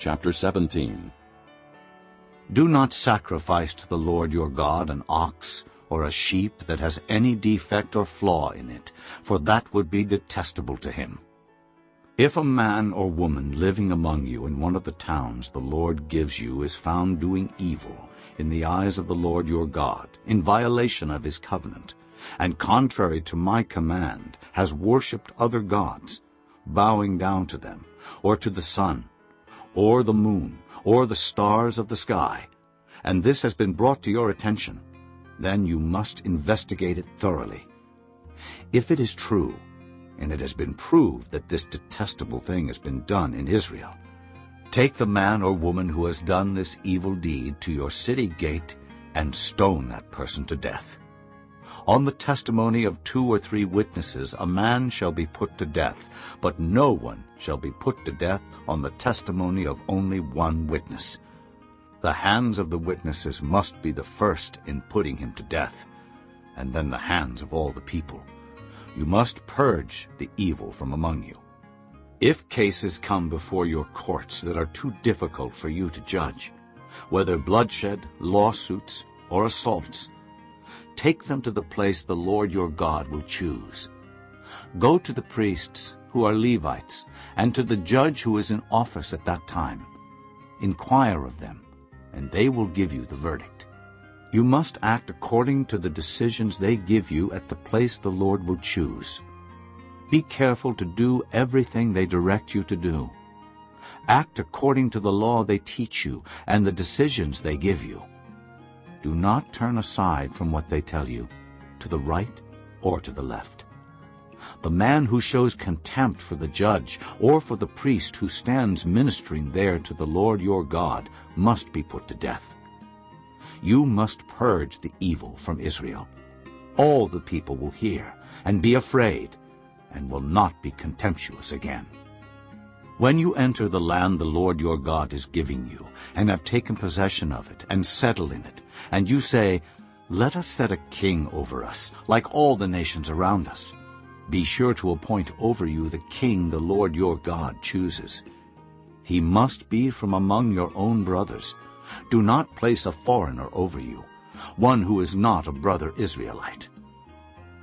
Chapter 17 Do not sacrifice to the Lord your God an ox or a sheep that has any defect or flaw in it, for that would be detestable to him. If a man or woman living among you in one of the towns the Lord gives you is found doing evil in the eyes of the Lord your God, in violation of his covenant, and contrary to my command, has worshipped other gods, bowing down to them, or to the sun, or the moon, or the stars of the sky, and this has been brought to your attention, then you must investigate it thoroughly. If it is true, and it has been proved that this detestable thing has been done in Israel, take the man or woman who has done this evil deed to your city gate and stone that person to death. On the testimony of two or three witnesses a man shall be put to death, but no one shall be put to death on the testimony of only one witness. The hands of the witnesses must be the first in putting him to death, and then the hands of all the people. You must purge the evil from among you. If cases come before your courts that are too difficult for you to judge, whether bloodshed, lawsuits, or assaults, take them to the place the Lord your God will choose. Go to the priests who are Levites, and to the judge who is in office at that time. Inquire of them, and they will give you the verdict. You must act according to the decisions they give you at the place the Lord will choose. Be careful to do everything they direct you to do. Act according to the law they teach you and the decisions they give you. Do not turn aside from what they tell you, to the right or to the left. The man who shows contempt for the judge or for the priest who stands ministering there to the Lord your God must be put to death. You must purge the evil from Israel. All the people will hear and be afraid and will not be contemptuous again. When you enter the land the Lord your God is giving you, and have taken possession of it, and settle in it, and you say, Let us set a king over us, like all the nations around us, be sure to appoint over you the king the Lord your God chooses. He must be from among your own brothers. Do not place a foreigner over you, one who is not a brother Israelite.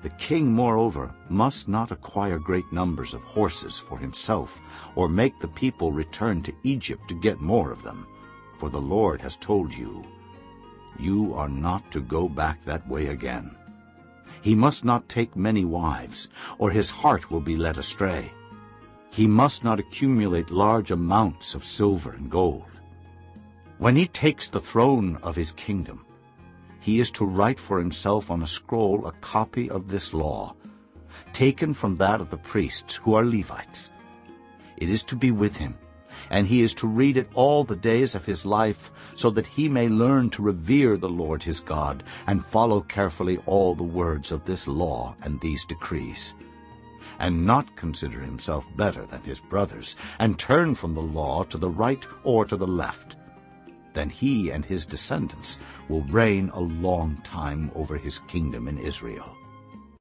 The king, moreover, must not acquire great numbers of horses for himself, or make the people return to Egypt to get more of them. For the Lord has told you, You are not to go back that way again. He must not take many wives, or his heart will be led astray. He must not accumulate large amounts of silver and gold. When he takes the throne of his kingdom, he is to write for himself on a scroll a copy of this law, taken from that of the priests who are Levites. It is to be with him, and he is to read it all the days of his life, so that he may learn to revere the Lord his God, and follow carefully all the words of this law and these decrees, and not consider himself better than his brothers, and turn from the law to the right or to the left. Then he and his descendants will reign a long time over his kingdom in Israel.